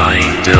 my by